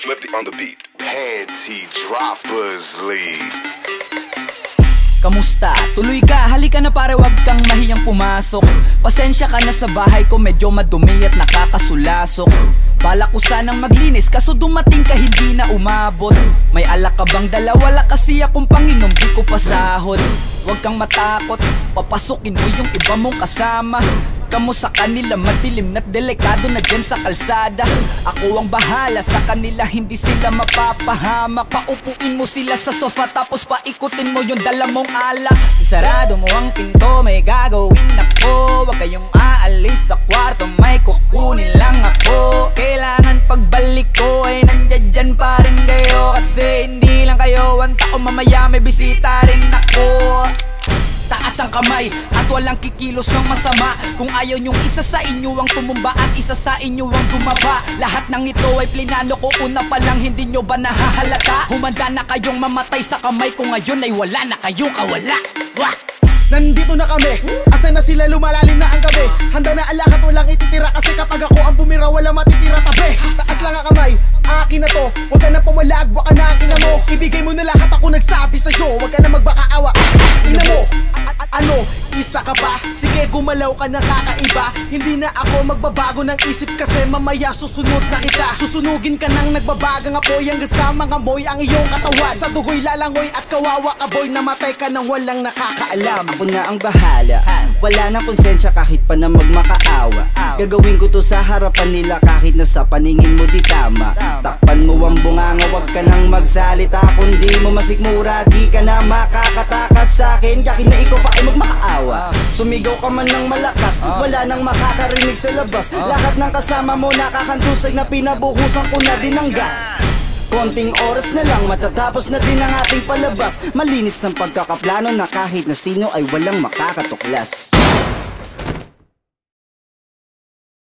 Flip the on the beat. Panty Droppers League. Kamusta? Tuloy ka, halika na pare wag kang mahiyang pumasok Pasensya ka na sa bahay ko medyo madumi at nakakasulasok Bala ko sanang maglinis kaso dumating ka hindi na umabot May alak ka bang dala? Kasi akong panginom di ko pasahod Huwag kang matakot, papasukin mo yung iba mong kasama Kamo sa kanila madilim na't delikado na dyan sa kalsada. Ako ang bahala sa kanila hindi sila mapapahamak. Paupuin mo sila sa sofa tapos paikutin mo yung dala mong alak. Isarado mo ang pinto may gagawin ako. Huwag kayong aalis sa kwarto may kukunin lang ako. Kailangan pagbalik ko ay nandyan dyan pa rin kayo. Kasi hindi lang kayo ang tao mamaya may bisita rin ako Ang kamay at walang kikilos ng masama. Kung ayaw nyong isa sa inyo ang tumumba at isa sa inyo ang dumaba Lahat ng ito ay plinano ko una pa lang hindi nyo ba nahahalata? Humanda na kayong mamatay sa kamay ko ngayon ay wala na kayong kawala. Wah! Nandito na kami. Asa na sila lumalalim na ang gabi. Handa na alak at walang ititira Kasi kapag ako ang bumira wala matitira tabi. Taas lang ang kamay, akin na to. Huwag ka na pumalag, baka na akin na mo. Ibigay mo na lahat ako nagsabi sa'yo. Huwag ka na magbakaawa. Ina mo, A- a- ano, isa ka ba? Sige gumalaw ka na kakaiba Hindi na ako magbabago ng isip Kasi mamaya susunod na kita. Susunugin ka nang nagbabagang apoy Hanggang sa mga moy ang iyong katawan. Sa dugoy lalangoy at kawawa ka boy Namatay ka nang walang nakakaalam. Ako na ang bahala. Wala nang konsensya kahit pa na magmakaawa. Gagawin ko to sa harapan nila kahit na sa paningin mo di tama. Takpan mo ang bunganga wag ka nang magsalita. Kung di mo masikmura di ka na makakatakas sa akin Kahit na ikaw pa ay magmakaawa Sumigaw ka man ng malakas Wala nang makakarinig sa labas. Lahat ng kasama mo nakakantusay na pinabuhusan ko na din ng gas. Konting oras na lang matatapos na din ang ating palabas. Malinis ng pagkakaplano na kahit na sino ay walang makakatuklas